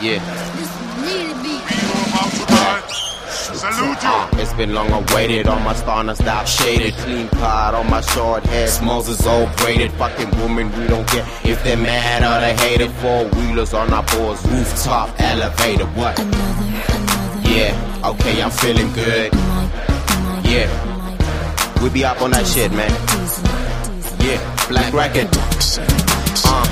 Yeah. Salute you. It's been long awaited, all my stars stop shaded. Clean pot on my short hair, smells is all braided. Fucking woman, we don't care if they're mad or they hate it. Four wheelers on our boards, rooftop, elevator, what? Another, another. Yeah, okay, I'm feeling good. Yeah, we be up on that shit, man. Yeah, black record. Uh,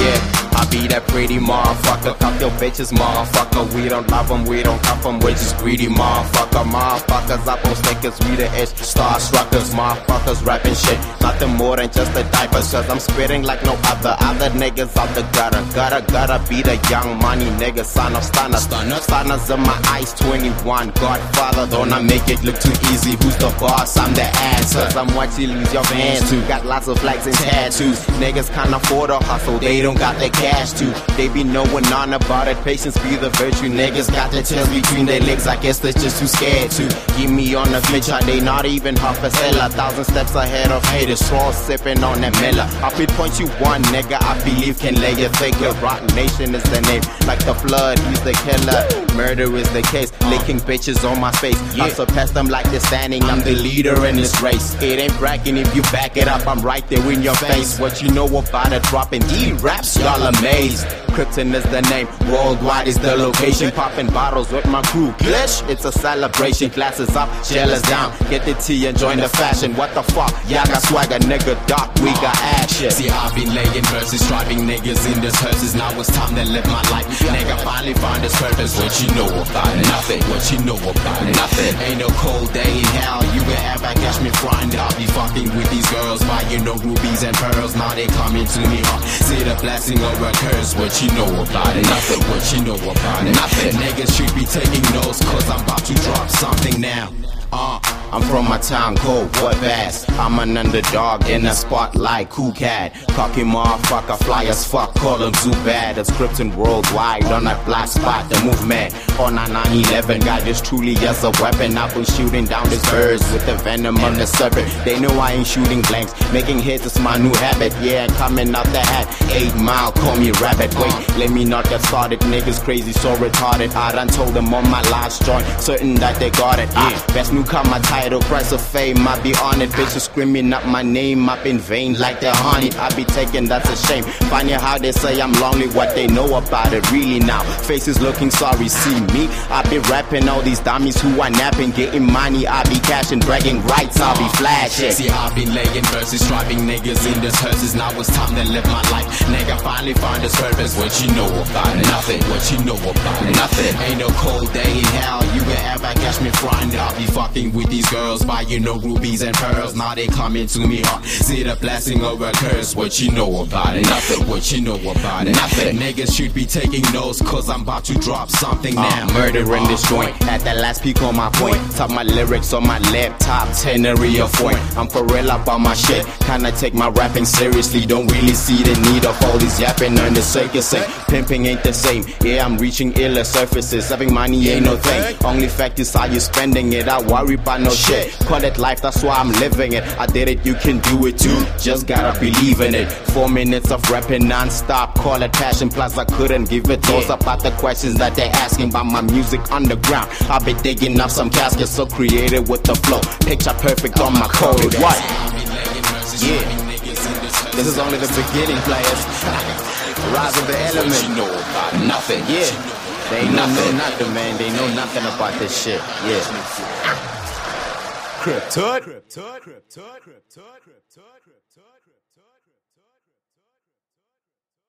yeah. Be that pretty motherfucker. Cuff your bitches, motherfucker. We don't love them, we don't cuff them. We just greedy motherfucker. Motherfuckers up on stickers, we the ish. Starstruckers, motherfuckers rapping shit. Nothing more than just a diaper. Cause I'm spitting like no other. Other niggas out the gutter. Gotta, gotta be the young money nigga. Son of stunner. Stunner, stunners in my eyes. 21. Godfather, don't I make it look too easy? Who's the boss? I'm the ass. Cause I'm what you lose your fans to. Got lots of flags and tattoos. Niggas can't afford a hustle. They don't got the cash to. They be knowing on about it. Patience be the virtue. Niggas got their tails between their legs. I guess they're just too scared to. Give me on the bitch. Are they not even half a cell? A thousand steps ahead of haters. Straw sipping on that Miller. I be point you one nigga. I believe can lay you thicker. Rotten Nation is the name. Like the flood, he's the killer. Murder is the case. Licking bitches on my face. I surpass them like they're standing. I'm the leader in this race. It ain't bragging if you back it up. I'm right there in your face. What you know about it? Dropping D raps, y'all Krypton is the name, worldwide is the location. Popping bottles with my crew. Glitch, it's a celebration. Glasses up, shell down. Get the tea and join the fashion. What the fuck? Y'all got swagger, nigga. Doc, we got action. See, I've been laying verses, driving niggas in this hearses. Now it's time to live my life. Nigga finally find his purpose. What you know about it? Nothing. What you know about it? Nothing. Ain't no cold day in hell. You can ever catch me frying. I'll be fucking with buying no rubies and pearls. Now they coming to me hard. See the blessing or a curse. What you know about it? Nothing. What you know about it? Nothing. Niggas should be taking notes, cause I'm about to drop something now. Uh, I'm from my town called What Bass. I'm an underdog in the spotlight, cool cat. Cocky motherfucker, fly as fuck, call him too bad. It's Krypton worldwide on a black spot, the movement. On a 911, got this truly as a weapon. I've been shooting down these birds with the venom on the serpent. They know I ain't shooting blanks, making hits is my new habit. Yeah, coming out the hat, 8 mile, call me rabbit. Wait, let me not get started. Niggas crazy, so retarded. I done told them on my last joint, certain that they got it. Ah, best newcomer title, price of fame, I be on it. Bitches screaming up my name up in vain like they're haunted. I be taking, that's a shame. Finding how they say I'm lonely, what they know about it really now. Faces looking sorry, see me. I be rapping all these dummies who are napping, getting money. I be cashing, bragging rights, I be flashing. See, I be laying verses, driving niggas in this hearses. Now it's time to live my life. Nigga finally find his purpose. What you know about it? Nothing. What you know about it? Nothing. Ain't no cold day in hell. You can ever catch me frying. I'll be fucking with these girls, buying no rubies and pearls. Now they coming to me hard. See the blessing or a curse. What you know about it? Nothing. What you know about it? Nothing. Niggas should be taking notes, cause I'm about to drop something now. Uh, murder in this joint. At the last peak on my point. Top my lyrics on my laptop. Tenary of point. I'm for real about my shit. Kinda take my rapping seriously. Don't really see the need of all these yapping on the circus. Say, pimping ain't the same. Yeah, I'm reaching iller surfaces. Having money ain't no thing. Only fact is how you spending it. I worry about no shit. Call it life, that's why I'm living it. I did it, you can do it too. Just gotta believe in it. Four minutes of rapping non-stop. Call it passion. Plus, I couldn't give it thoughts about the questions that they're asking about my music underground. I've been digging up some caskets, so creative with the flow. Picture perfect on my code. What? Yeah. This is only the beginning, players. Rise of the element. You know about? Nothing. Yeah. They know Nothing. nothing, man. They know nothing about this shit. Yeah. Cryptid. Cryptid. Cryptid. Cryptid. Cryptid. Cryptid.